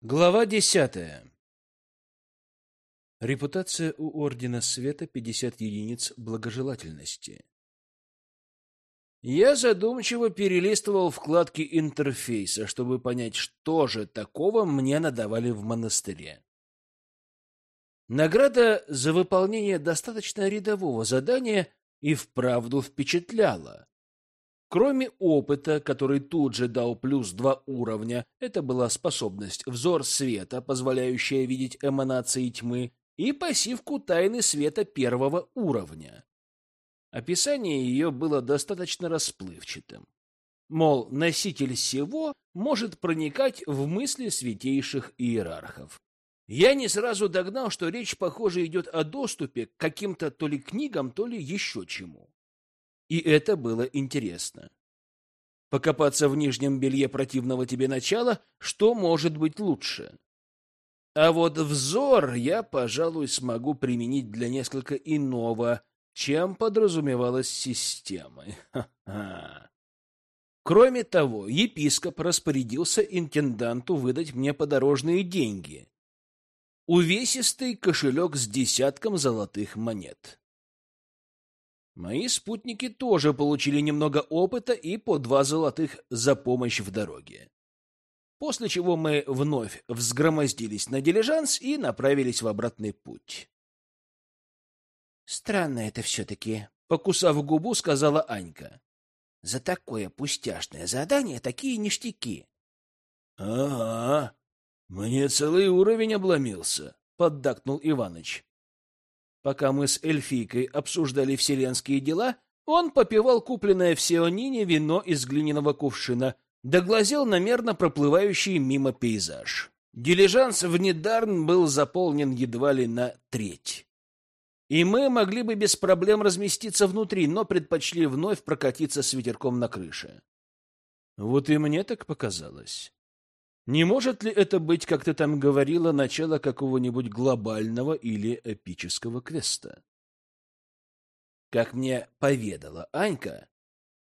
Глава десятая. Репутация у Ордена Света 50 единиц благожелательности. Я задумчиво перелистывал вкладки интерфейса, чтобы понять, что же такого мне надавали в монастыре. Награда за выполнение достаточно рядового задания и вправду впечатляла. Кроме опыта, который тут же дал плюс два уровня, это была способность взор света, позволяющая видеть эманации тьмы, и пассивку тайны света первого уровня. Описание ее было достаточно расплывчатым. Мол, носитель всего может проникать в мысли святейших иерархов. Я не сразу догнал, что речь, похоже, идет о доступе к каким-то то ли книгам, то ли еще чему. И это было интересно. Покопаться в нижнем белье противного тебе начала, что может быть лучше? А вот взор я, пожалуй, смогу применить для несколько иного, чем подразумевалось системой. Кроме того, епископ распорядился интенданту выдать мне подорожные деньги. Увесистый кошелек с десятком золотых монет. Мои спутники тоже получили немного опыта и по два золотых за помощь в дороге. После чего мы вновь взгромоздились на дилижанс и направились в обратный путь. «Странно это все-таки», — покусав губу, сказала Анька. «За такое пустяшное задание такие ништяки». «Ага, мне целый уровень обломился», — поддакнул Иваныч. Пока мы с эльфийкой обсуждали вселенские дела, он попивал купленное в Сионине вино из глиняного кувшина, доглазел на мерно проплывающий мимо пейзаж. Дилижанс в Недарн был заполнен едва ли на треть. И мы могли бы без проблем разместиться внутри, но предпочли вновь прокатиться с ветерком на крыше. Вот и мне так показалось. Не может ли это быть, как ты там говорила, начало какого-нибудь глобального или эпического квеста? Как мне поведала Анька,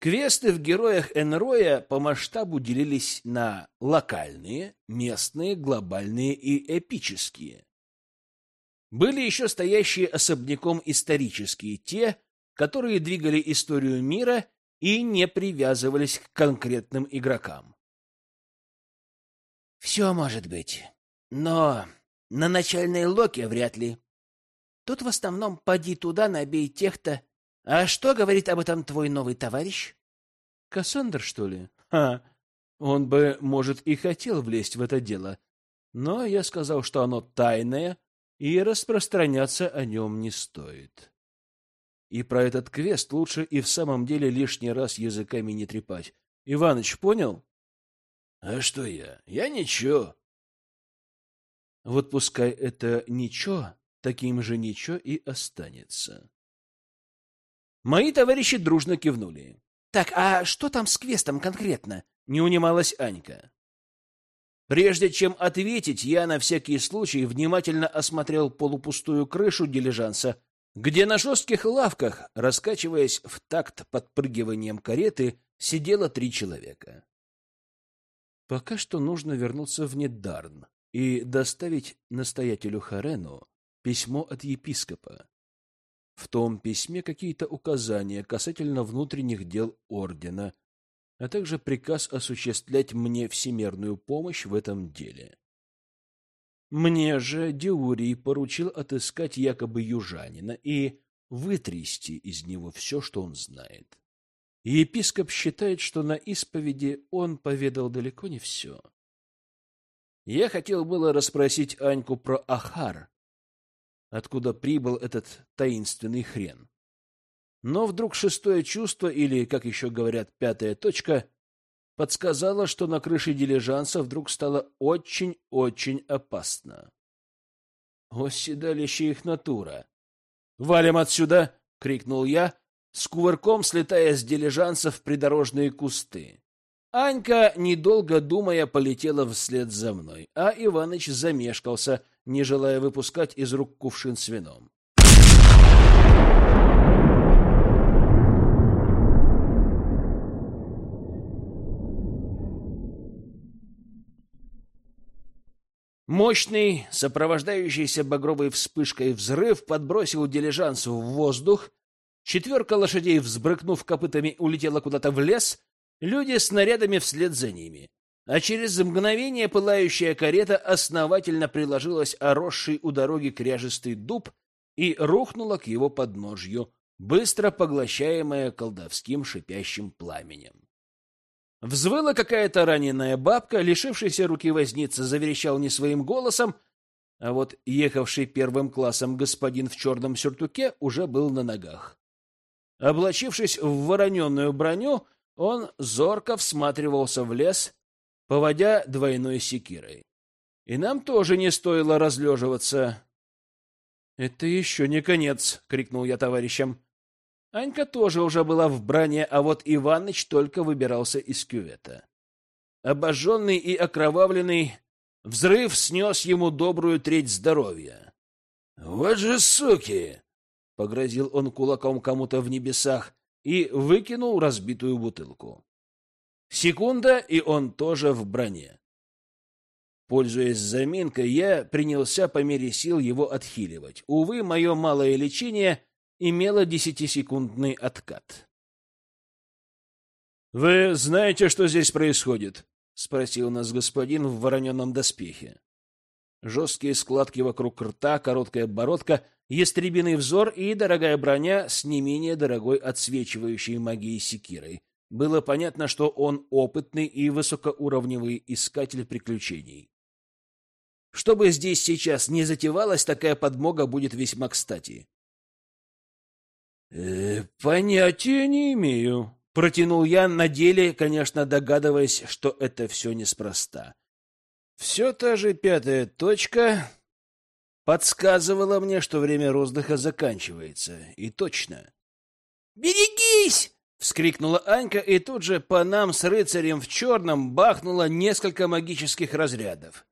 квесты в героях Энроя по масштабу делились на локальные, местные, глобальные и эпические. Были еще стоящие особняком исторические, те, которые двигали историю мира и не привязывались к конкретным игрокам. Все может быть. Но на начальной локе вряд ли. Тут в основном поди туда, набей тех-то. А что говорит об этом твой новый товарищ? Кассандр, что ли? Ха! Он бы, может, и хотел влезть в это дело. Но я сказал, что оно тайное, и распространяться о нем не стоит. И про этот квест лучше и в самом деле лишний раз языками не трепать. Иваныч, понял? А что я? Я ничего. Вот пускай это ничего, таким же ничего и останется. Мои товарищи дружно кивнули. Так, а что там с квестом конкретно? Не унималась Анька. Прежде чем ответить, я на всякий случай внимательно осмотрел полупустую крышу дилижанса, где на жестких лавках, раскачиваясь в такт подпрыгиванием кареты, сидело три человека. Пока что нужно вернуться в Недарн и доставить настоятелю Харену письмо от епископа. В том письме какие-то указания касательно внутренних дел ордена, а также приказ осуществлять мне всемерную помощь в этом деле. Мне же Диурий поручил отыскать якобы южанина и вытрясти из него все, что он знает. Епископ считает, что на исповеди он поведал далеко не все. Я хотел было расспросить Аньку про Ахар, откуда прибыл этот таинственный хрен. Но вдруг шестое чувство, или, как еще говорят, пятая точка, подсказало, что на крыше дилижанса вдруг стало очень-очень опасно. О, седалище их натура! «Валим отсюда!» — крикнул я, с кувырком слетая с дилижанса в придорожные кусты. Анька, недолго думая, полетела вслед за мной, а Иваныч замешкался, не желая выпускать из рук кувшин с вином. Мощный, сопровождающийся багровой вспышкой взрыв подбросил дилижанс в воздух, четверка лошадей, взбрыкнув копытами, улетела куда-то в лес, люди снарядами вслед за ними. А через мгновение пылающая карета основательно приложилась о росший у дороги кряжистый дуб и рухнула к его подножью, быстро поглощаемая колдовским шипящим пламенем. Взвыла какая-то раненая бабка, лишившийся руки возница заверещал не своим голосом, а вот ехавший первым классом господин в черном сюртуке уже был на ногах. Облачившись в вороненную броню, он зорко всматривался в лес, поводя двойной секирой. И нам тоже не стоило разлеживаться. — Это еще не конец! — крикнул я товарищам. Анька тоже уже была в бране, а вот Иваныч только выбирался из кювета. Обожженный и окровавленный, взрыв снес ему добрую треть здоровья. — Вот же суки! — погрозил он кулаком кому-то в небесах и выкинул разбитую бутылку. Секунда, и он тоже в броне. Пользуясь заминкой, я принялся по мере сил его отхиливать. Увы, мое малое лечение — имела десятисекундный откат. «Вы знаете, что здесь происходит?» — спросил нас господин в вороненом доспехе. Жесткие складки вокруг рта, короткая бородка, ястребиный взор и дорогая броня с не менее дорогой отсвечивающей магией секирой. Было понятно, что он опытный и высокоуровневый искатель приключений. Что бы здесь сейчас не затевалось, такая подмога будет весьма кстати. Э, понятия не имею. Протянул я на деле, конечно, догадываясь, что это все неспроста. Все та же пятая точка подсказывала мне, что время роздыха заканчивается. И точно. «Берегись!» — вскрикнула Анька, и тут же по нам с рыцарем в черном бахнуло несколько магических разрядов.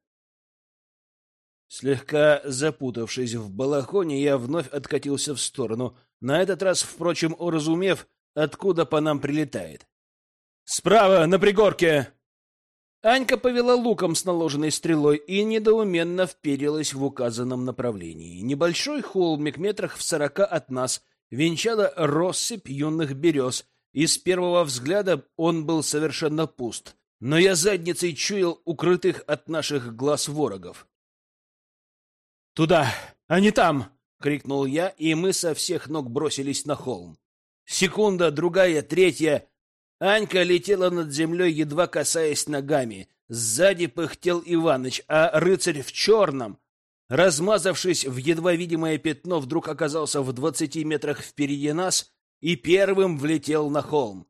Слегка запутавшись в балахоне, я вновь откатился в сторону — на этот раз, впрочем, уразумев, откуда по нам прилетает. «Справа, на пригорке!» Анька повела луком с наложенной стрелой и недоуменно вперилась в указанном направлении. Небольшой холмик метрах в сорока от нас венчала россыпь юных берез, и с первого взгляда он был совершенно пуст, но я задницей чуял укрытых от наших глаз ворогов. «Туда! Они там!» крикнул я, и мы со всех ног бросились на холм. Секунда, другая, третья. Анька летела над землей, едва касаясь ногами. Сзади пыхтел Иваныч, а рыцарь в черном, размазавшись в едва видимое пятно, вдруг оказался в двадцати метрах впереди нас и первым влетел на холм.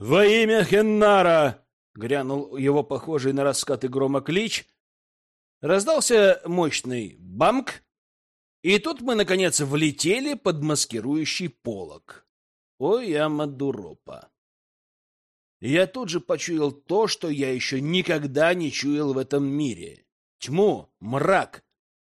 «Во имя Хеннара!» — грянул его похожий на раскаты грома клич. Раздался мощный бамк, и тут мы, наконец, влетели под маскирующий полог. Ой, Амадуропа! Я тут же почуял то, что я еще никогда не чуял в этом мире. Тьму, мрак,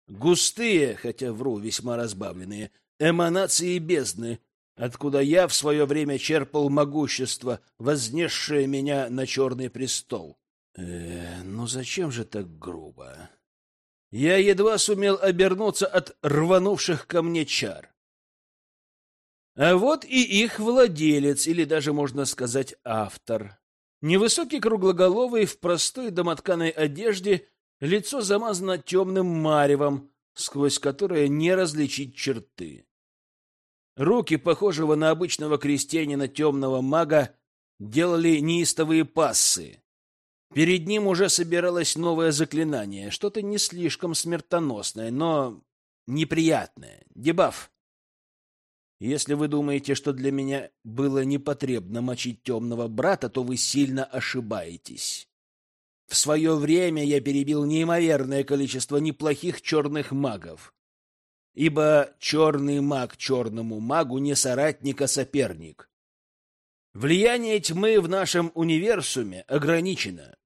густые, хотя вру, весьма разбавленные, эманации бездны, откуда я в свое время черпал могущество, вознесшее меня на черный престол. Э, ну зачем же так грубо? Я едва сумел обернуться от рванувших ко мне чар. А вот и их владелец, или даже, можно сказать, автор. Невысокий круглоголовый в простой домотканой одежде, лицо замазано темным маревом, сквозь которое не различить черты. Руки, похожего на обычного крестьянина темного мага, делали неистовые пассы. Перед ним уже собиралось новое заклинание, что-то не слишком смертоносное, но неприятное. Дебаф. Если вы думаете, что для меня было непотребно мочить темного брата, то вы сильно ошибаетесь. В свое время я перебил неимоверное количество неплохих черных магов, ибо черный маг черному магу не соратник, а соперник. Влияние тьмы в нашем универсуме ограничено.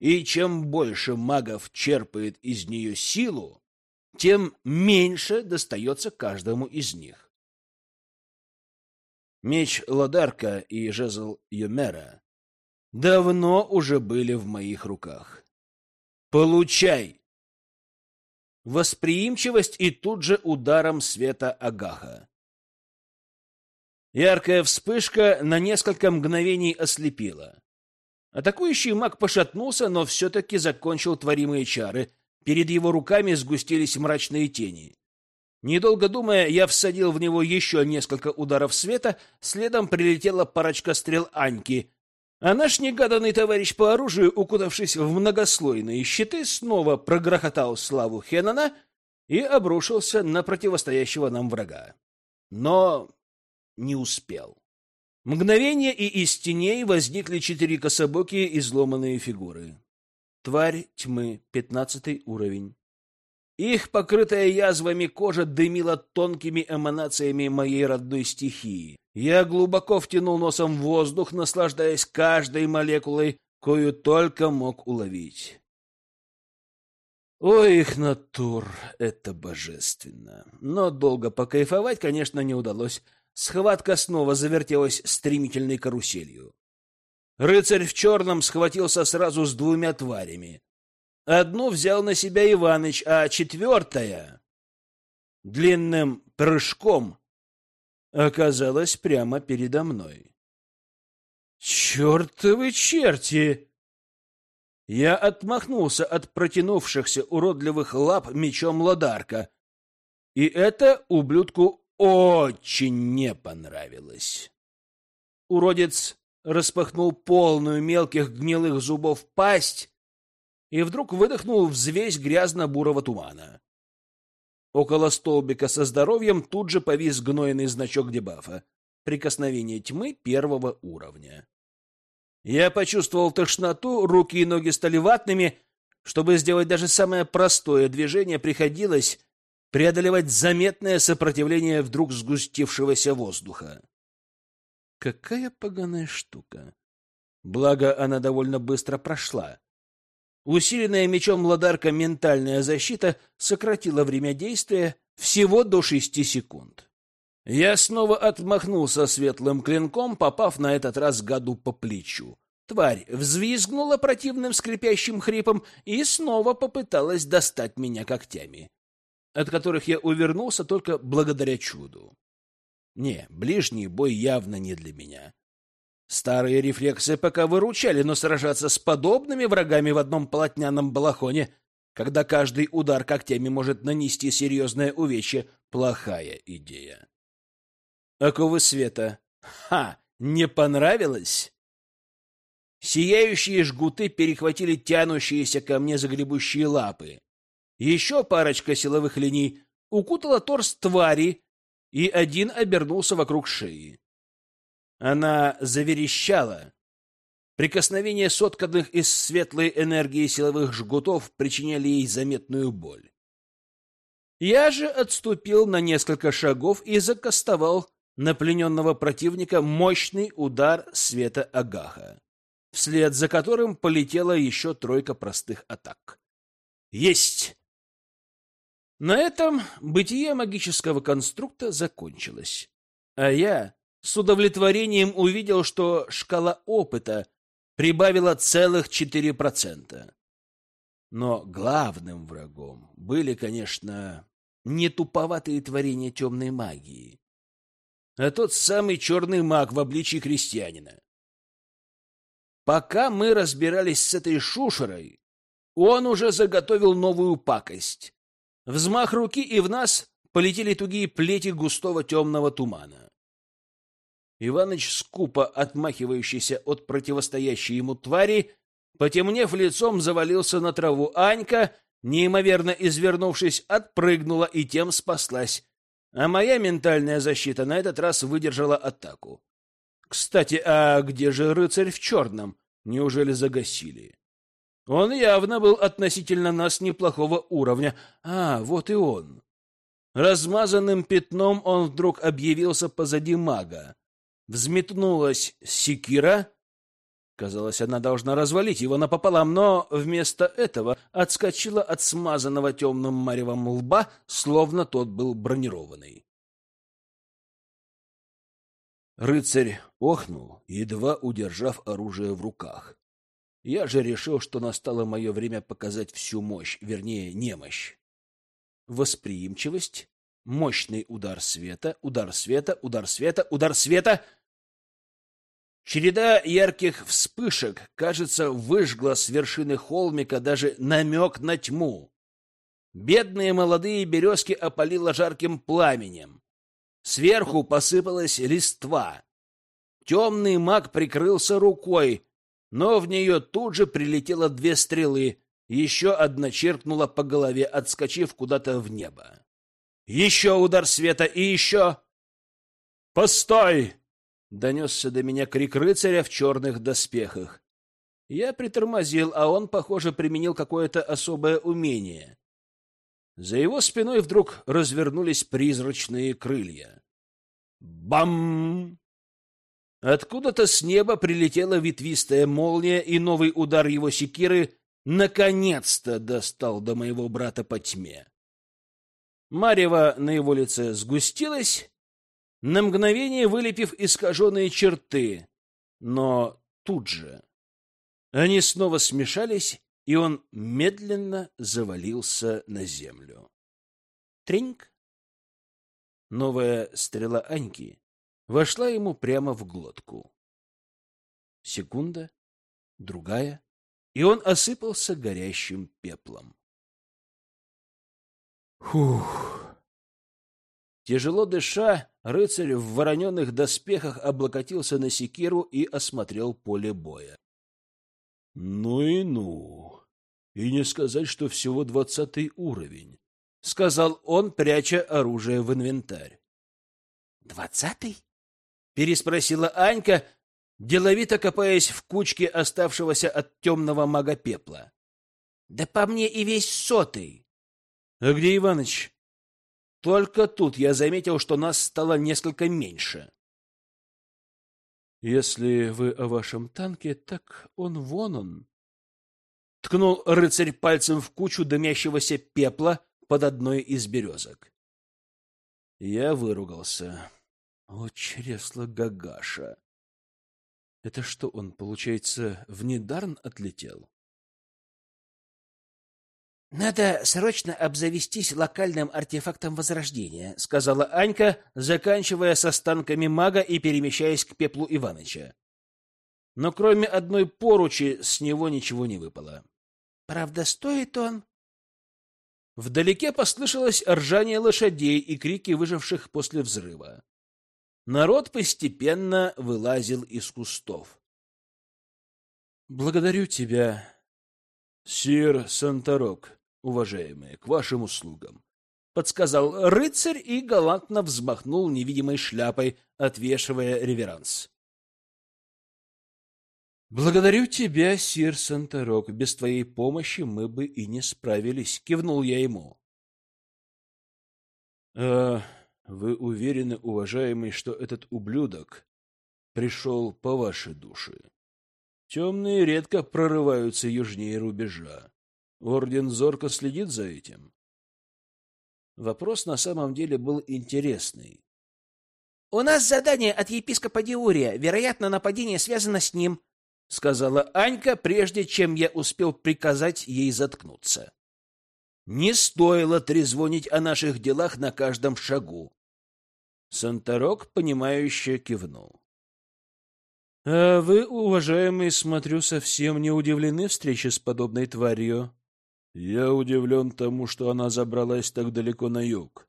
И чем больше магов черпает из нее силу, тем меньше достается каждому из них. Меч Ладарка и жезл Юмера давно уже были в моих руках. Получай! Восприимчивость и тут же ударом света Агаха. Яркая вспышка на несколько мгновений ослепила. Атакующий маг пошатнулся, но все-таки закончил творимые чары. Перед его руками сгустились мрачные тени. Недолго думая, я всадил в него еще несколько ударов света, следом прилетела парочка стрел Аньки. А наш негаданный товарищ по оружию, укутавшись в многослойные щиты, снова прогрохотал славу Хеннона и обрушился на противостоящего нам врага. Но не успел. Мгновение, и из теней возникли четыре кособокие изломанные фигуры. Тварь тьмы, пятнадцатый уровень. Их покрытая язвами кожа дымила тонкими эманациями моей родной стихии. Я глубоко втянул носом воздух, наслаждаясь каждой молекулой, кою только мог уловить. Ой, их натур, это божественно. Но долго покайфовать, конечно, не удалось. Схватка снова завертелась стремительной каруселью. Рыцарь в черном схватился сразу с двумя тварями. Одну взял на себя Иваныч, а четвертая длинным прыжком оказалась прямо передо мной. «Чертовы черти!» Я отмахнулся от протянувшихся уродливых лап мечом Ладарка, и это ублюдку очень не понравилось. Уродец распахнул полную мелких гнилых зубов пасть и вдруг выдохнул взвесь грязно-бурого тумана. Около столбика со здоровьем тут же повис гнойный значок дебафа. Прикосновение тьмы первого уровня. Я почувствовал тошноту, руки и ноги стали ватными. Чтобы сделать даже самое простое движение, приходилось преодолевать заметное сопротивление вдруг сгустившегося воздуха. Какая поганая штука! Благо, она довольно быстро прошла. Усиленная мечом ладарка ментальная защита сократила время действия всего до шести секунд. Я снова отмахнулся светлым клинком, попав на этот раз гаду по плечу. Тварь взвизгнула противным скрипящим хрипом и снова попыталась достать меня когтями, от которых я увернулся только благодаря чуду. Не, ближний бой явно не для меня. Старые рефлексы пока выручали, но сражаться с подобными врагами в одном полотняном балахоне, когда каждый удар когтями может нанести серьезное увечье, плохая идея. Оковы света. Ха! Не понравилось? Сияющие жгуты перехватили тянущиеся ко мне загребущие лапы. Еще парочка силовых линий укутала торс твари, и один обернулся вокруг шеи. Она заверещала. Прикосновение сотканных из светлой энергии силовых жгутов причиняли ей заметную боль. Я же отступил на несколько шагов и закастовал на плененного противника мощный удар света Агаха, вслед за которым полетела еще тройка простых атак. Есть! На этом бытие магического конструкта закончилось. А я с удовлетворением увидел, что шкала опыта прибавила целых 4%. Но главным врагом были, конечно, не туповатые творения темной магии, а тот самый черный маг в обличии крестьянина. Пока мы разбирались с этой шушерой, он уже заготовил новую пакость. Взмах руки, и в нас полетели тугие плети густого темного тумана. Иваныч, скупо отмахивающийся от противостоящей ему твари, потемнев лицом, завалился на траву. Анька, неимоверно извернувшись, отпрыгнула и тем спаслась. А моя ментальная защита на этот раз выдержала атаку. Кстати, а где же рыцарь в черном? Неужели загасили? Он явно был относительно нас неплохого уровня. А, вот и он. Размазанным пятном он вдруг объявился позади мага. Взметнулась секира. Казалось, она должна развалить его напополам, но вместо этого отскочила от смазанного темным маревом лба, словно тот был бронированный. Рыцарь охнул, едва удержав оружие в руках. Я же решил, что настало мое время показать всю мощь, вернее, немощь. Восприимчивость, мощный удар света, удар света, удар света, удар света. Череда ярких вспышек, кажется, выжгла с вершины холмика даже намек на тьму. Бедные молодые березки опалило жарким пламенем. Сверху посыпалась листва. Темный маг прикрылся рукой, но в нее тут же прилетело две стрелы, еще одна чиркнула по голове, отскочив куда-то в небо. Еще удар света и еще... «Постой!» — донесся до меня крик рыцаря в черных доспехах. Я притормозил, а он, похоже, применил какое-то особое умение. За его спиной вдруг развернулись призрачные крылья. Бам! Откуда-то с неба прилетела ветвистая молния, и новый удар его секиры наконец-то достал до моего брата по тьме. Марева на его лице сгустилась, на мгновение вылепив искаженные черты, но тут же они снова смешались, и он медленно завалился на землю. Треньк! Новая стрела Аньки вошла ему прямо в глотку. Секунда, другая, и он осыпался горящим пеплом. Фух! Тяжело дыша, рыцарь в вороненных доспехах облокотился на секиру и осмотрел поле боя. Ну и ну. И не сказать, что всего двадцатый уровень, сказал он, пряча оружие в инвентарь. Двадцатый? переспросила Анька, деловито копаясь в кучке оставшегося от темного мага пепла. Да по мне и весь сотый. А где Иваныч? Только тут я заметил, что нас стало несколько меньше. Если вы о вашем танке, так он вон он. Ткнул рыцарь пальцем в кучу дымящегося пепла под одной из березок. Я выругался. О, чресло Гагаша! Это что, он, получается, в Недарн отлетел? «Надо срочно обзавестись локальным артефактом Возрождения», — сказала Анька, заканчивая с останками мага и перемещаясь к пеплу Иваныча. Но кроме одной поручи с него ничего не выпало. «Правда, стоит он?» Вдалеке послышалось ржание лошадей и крики выживших после взрыва. Народ постепенно вылазил из кустов. «Благодарю тебя, сир Санторок», уважаемые, к вашим услугам, подсказал рыцарь и галантно взмахнул невидимой шляпой, отвешивая реверанс. Благодарю тебя, сир Санторок. Без твоей помощи мы бы и не справились, кивнул я ему. А вы уверены, уважаемый, что этот ублюдок пришел по вашей душе? Темные редко прорываются южнее рубежа. Орден зорко следит за этим. Вопрос на самом деле был интересный. «У нас задание от епископа Диурия. Вероятно, нападение связано с ним», — сказала Анька, прежде чем я успел приказать ей заткнуться. Не стоило трезвонить о наших делах на каждом шагу. Санторок, понимающе кивнул. — А вы, уважаемый, смотрю, совсем не удивлены встрече с подобной тварью? Я удивлен тому, что она забралась так далеко на юг.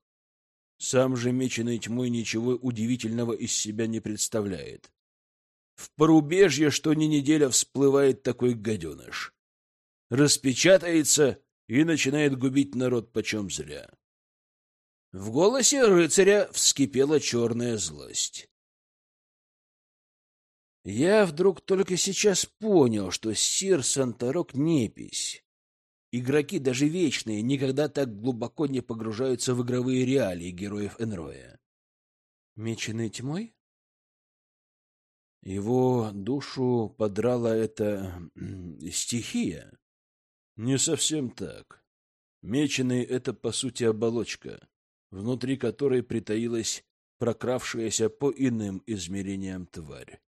Сам же меченый тьмой ничего удивительного из себя не представляет. В порубежье что ни неделя всплывает такой гаденыш. Распечатается и начинает губить народ почем зря. В голосе рыцаря вскипела черная злость. Я вдруг только сейчас понял, что сир Санторок непись. Игроки, даже вечные, никогда так глубоко не погружаются в игровые реалии героев Энроя. Меченый тьмой? Его душу подрала эта стихия? Не совсем так. Меченый — это, по сути, оболочка, внутри которой притаилась прокравшаяся по иным измерениям тварь.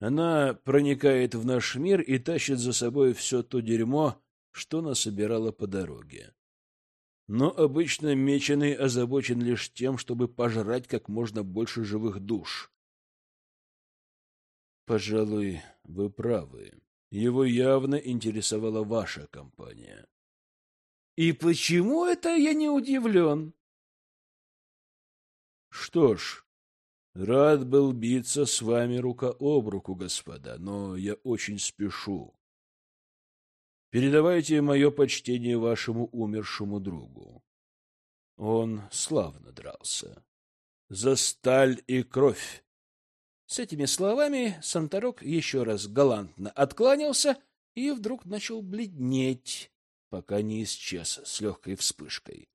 Она проникает в наш мир и тащит за собой все то дерьмо, что насобирала по дороге. Но обычно Меченый озабочен лишь тем, чтобы пожрать как можно больше живых душ. Пожалуй, вы правы. Его явно интересовала ваша компания. И почему это я не удивлен? Что ж, рад был биться с вами рука об руку, господа, но я очень спешу. Передавайте мое почтение вашему умершему другу. Он славно дрался. За сталь и кровь. С этими словами Санторок еще раз галантно откланялся и вдруг начал бледнеть, пока не исчез с легкой вспышкой.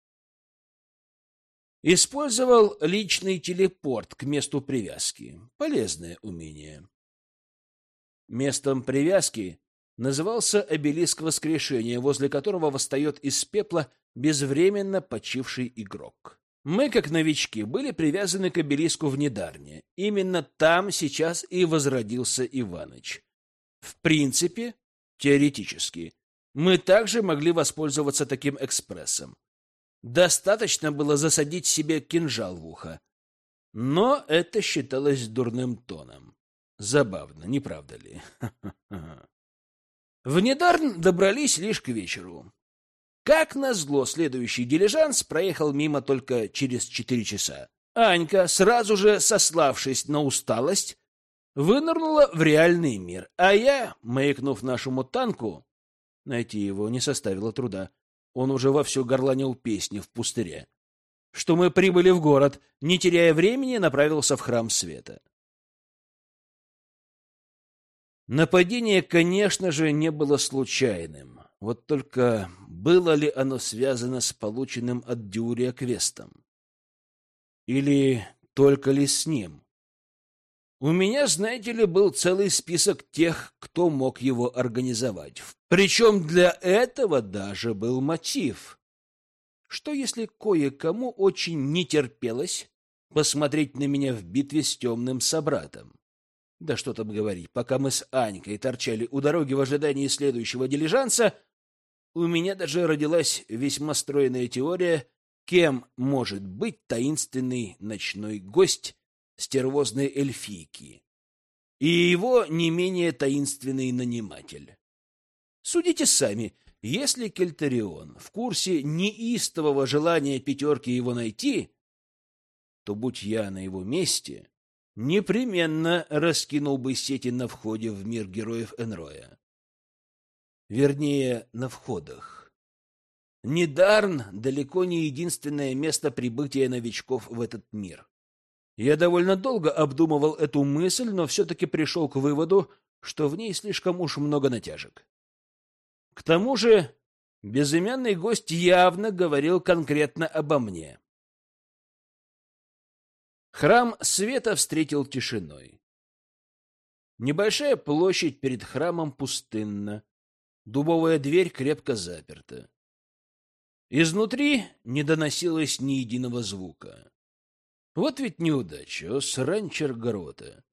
Использовал личный телепорт к месту привязки. Полезное умение. Местом привязки назывался обелиск воскрешения, возле которого восстает из пепла безвременно почивший игрок. Мы, как новички, были привязаны к обелиску в Недарне. Именно там сейчас и возродился Иваныч. В принципе, теоретически, мы также могли воспользоваться таким экспрессом. Достаточно было засадить себе кинжал в ухо. Но это считалось дурным тоном. Забавно, не правда ли? В Недарн добрались лишь к вечеру. Как назло, следующий дилижанс проехал мимо только через четыре часа. Анька, сразу же сославшись на усталость, вынырнула в реальный мир, а я, маякнув нашему танку, найти его не составило труда. Он уже вовсю горланил песни в пустыре. Что мы прибыли в город, не теряя времени, направился в храм света. Нападение, конечно же, не было случайным. Вот только было ли оно связано с полученным от Дюрия квестом? Или только ли с ним? У меня, знаете ли, был целый список тех, кто мог его организовать. Причем для этого даже был мотив. Что если кое-кому очень не терпелось посмотреть на меня в битве с темным собратом? Да что там говорить, пока мы с Анькой торчали у дороги в ожидании следующего дилижанса, у меня даже родилась весьма стройная теория, кем может быть таинственный ночной гость стервозной эльфийки и его не менее таинственный наниматель. Судите сами, если Кельтарион в курсе неистового желания пятерки его найти, то, будь я на его месте, непременно раскинул бы сети на входе в мир героев Энроя. Вернее, на входах. Недарн далеко не единственное место прибытия новичков в этот мир. Я довольно долго обдумывал эту мысль, но все-таки пришел к выводу, что в ней слишком уж много натяжек. К тому же безымянный гость явно говорил конкретно обо мне. Храм света встретил тишиной. Небольшая площадь перед храмом пустынна. Дубовая дверь крепко заперта. Изнутри не доносилось ни единого звука. Вот ведь неудача, сранчер Горота.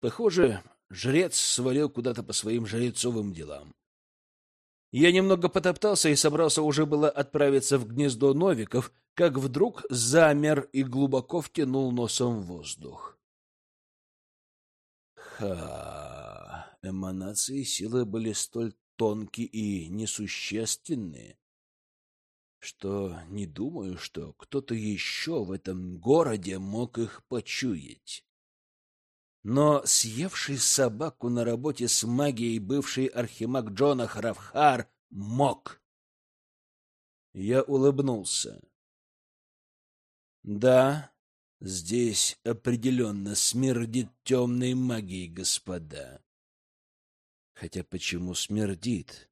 Похоже, жрец свалил куда-то по своим жрецовым делам. Я немного потоптался и собрался уже было отправиться в гнездо Новиков, как вдруг замер и глубоко втянул носом воздух. Ха! Эманации силы были столь тонкие и несущественные, что не думаю, что кто-то еще в этом городе мог их почуять. Но съевший собаку на работе с магией бывший архимаг Джона Хравхар мог. Я улыбнулся. Да, здесь определенно смердит темной магией, господа. Хотя почему смердит?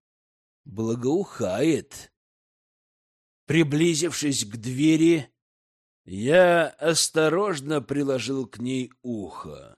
Благоухает. Приблизившись к двери, я осторожно приложил к ней ухо.